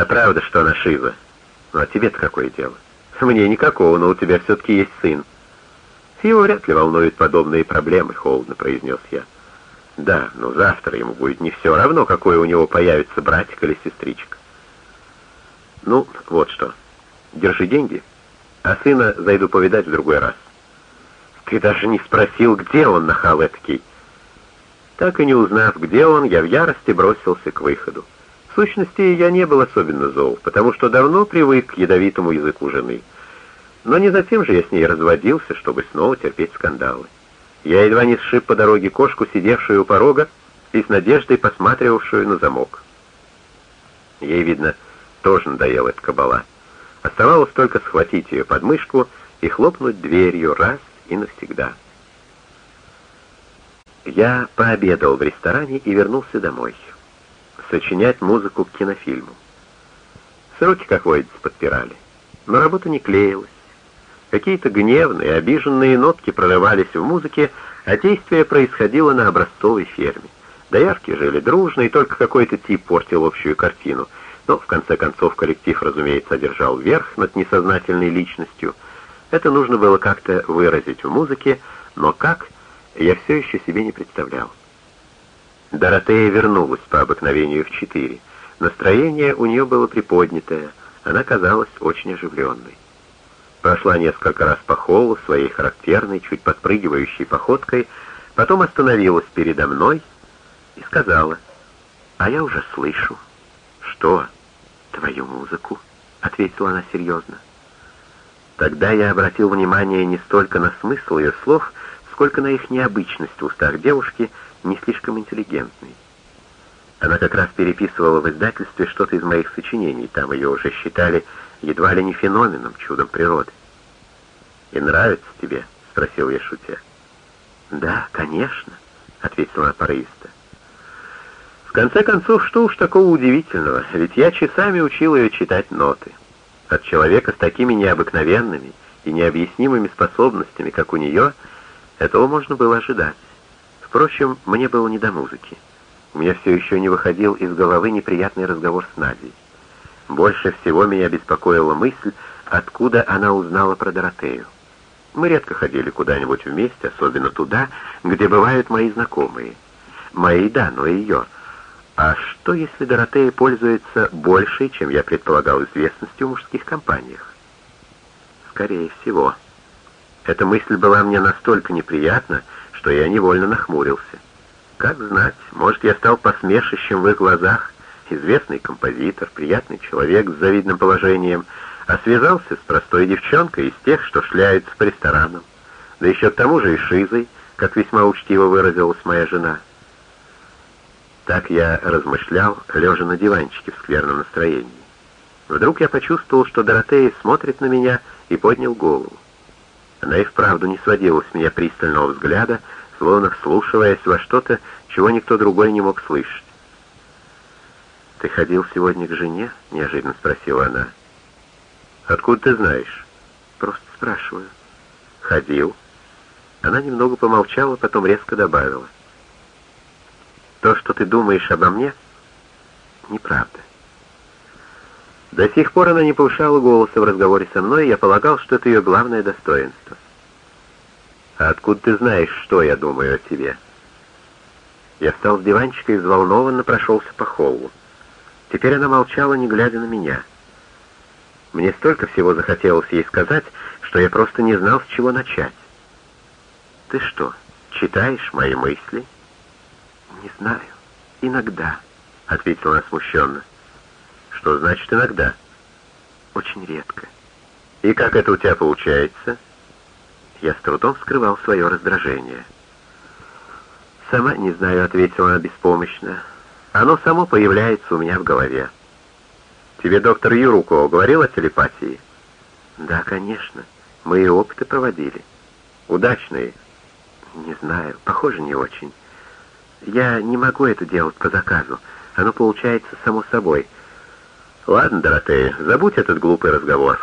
А правда, что она шиза? Ну а тебе-то какое дело? Мне никакого, но у тебя все-таки есть сын. Его вряд ли волнуют подобные проблемы, холодно произнес я. Да, но завтра ему будет не все равно, какой у него появится братик или сестричка. Ну, вот что. Держи деньги, а сына зайду повидать в другой раз. Ты даже не спросил, где он, нахал этакий. Так и не узнав, где он, я в ярости бросился к выходу. В сущности, я не был особенно зол, потому что давно привык к ядовитому языку жены. Но не затем же я с ней разводился, чтобы снова терпеть скандалы. Я едва не сшиб по дороге кошку, сидевшую у порога и с надеждой посматривавшую на замок. Ей, видно, тоже надоела эта кабала. Оставалось только схватить ее под мышку и хлопнуть дверью раз и навсегда. Я пообедал в ресторане и вернулся домой. Сочинять музыку к кинофильму. Сроки, как водится, подпирали. Но работа не клеилась. Какие-то гневные, обиженные нотки прорывались в музыке, а действие происходило на образцовой ферме. Доярки жили дружно, и только какой-то тип портил общую картину. Но, в конце концов, коллектив, разумеется, одержал верх над несознательной личностью. Это нужно было как-то выразить в музыке, но как, я все еще себе не представлял. Доротея вернулась по обыкновению в четыре. Настроение у нее было приподнятое, она казалась очень оживленной. Прошла несколько раз по холлу своей характерной, чуть подпрыгивающей походкой, потом остановилась передо мной и сказала, «А я уже слышу». «Что?» «Твою музыку», — ответила она серьезно. Тогда я обратил внимание не столько на смысл ее слов, сколько на их необычность в устах девушки, не слишком интеллигентной. Она как раз переписывала в издательстве что-то из моих сочинений, там ее уже считали едва ли не феноменом, чудом природы. «И нравится тебе?» — спросил я, шутя. «Да, конечно», — ответила она порывисто. В конце концов, что уж такого удивительного, ведь я часами учил ее читать ноты. От человека с такими необыкновенными и необъяснимыми способностями, как у нее, этого можно было ожидать. Впрочем, мне было не до музыки. У меня все еще не выходил из головы неприятный разговор с Надей. Больше всего меня беспокоила мысль, откуда она узнала про Доротею. Мы редко ходили куда-нибудь вместе, особенно туда, где бывают мои знакомые. Мои, да, но ее. А что, если Доротея пользуется большей, чем я предполагал, известностью в мужских компаниях? Скорее всего. Эта мысль была мне настолько неприятна, что я невольно нахмурился. Как знать, может, я стал посмешищем в их глазах, известный композитор, приятный человек с завидным положением, а связался с простой девчонкой из тех, что шляются по ресторанам, да еще к тому же и шизой, как весьма учтиво выразилась моя жена. Так я размышлял, лежа на диванчике в скверном настроении. Вдруг я почувствовал, что Доротея смотрит на меня и поднял голову. Она и вправду не сводила с меня пристального взгляда, словно вслушиваясь во что-то, чего никто другой не мог слышать. «Ты ходил сегодня к жене?» — неожиданно спросила она. «Откуда ты знаешь?» «Просто спрашиваю». «Ходил». Она немного помолчала, потом резко добавила. «То, что ты думаешь обо мне, неправда». До сих пор она не повышала голоса в разговоре со мной, и я полагал, что это ее главное достоинство. «А откуда ты знаешь, что я думаю о тебе?» Я встал с диванчика и взволнованно прошелся по холлу. Теперь она молчала, не глядя на меня. Мне столько всего захотелось ей сказать, что я просто не знал, с чего начать. «Ты что, читаешь мои мысли?» «Не знаю. Иногда», — ответила она смущенно. «Что значит иногда?» «Очень редко». «И как это у тебя получается?» Я с трудом скрывал свое раздражение. «Сама не знаю», — ответила она беспомощно. «Оно само появляется у меня в голове». «Тебе доктор Юрукова говорил о телепатии?» «Да, конечно. Мы и опыты проводили». «Удачные?» «Не знаю. Похоже, не очень. Я не могу это делать по заказу. Оно получается само собой». «Ладно, Доротея, забудь этот глупый разговор.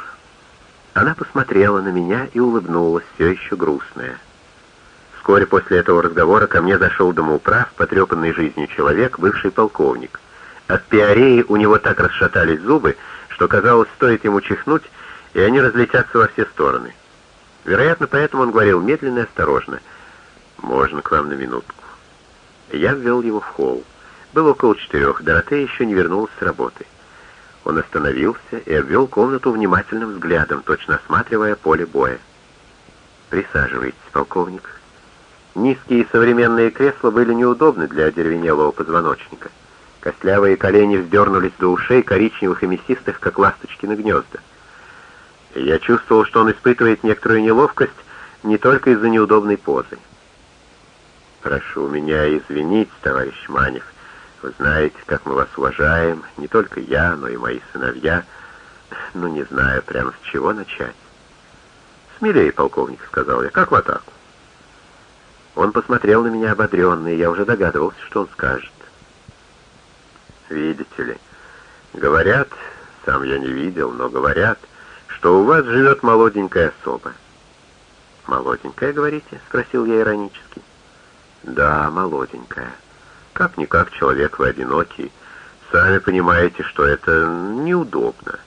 Она посмотрела на меня и улыбнулась, все еще грустная. Вскоре после этого разговора ко мне зашел домоуправ, потрепанный жизнью человек, бывший полковник. От пиареи у него так расшатались зубы, что казалось, стоит ему чихнуть, и они разлетятся во все стороны. Вероятно, поэтому он говорил медленно и осторожно. «Можно к вам на минутку». Я ввел его в холл. Было около четырех, Доротея еще не вернулась с работы. Он остановился и обвел комнату внимательным взглядом, точно осматривая поле боя. «Присаживайтесь, полковник». Низкие современные кресла были неудобны для одеревенелого позвоночника. Костлявые колени вздернулись до ушей, коричневых и мясистых, как ласточкины гнезда. Я чувствовал, что он испытывает некоторую неловкость не только из-за неудобной позы. «Прошу меня извинить, товарищ Манев. Вы знаете, как мы вас уважаем, не только я, но и мои сыновья. Ну, не знаю прямо с чего начать». «Смелее, полковник», — сказал я, — «как в атаку?» Он посмотрел на меня ободренный, и я уже догадывался, что он скажет. «Видите ли, говорят, сам я не видел, но говорят, что у вас живет молоденькая особа». «Молоденькая, говорите?» — спросил я иронически. «Да, молоденькая. Как-никак человек вы одинокий. Сами понимаете, что это неудобно».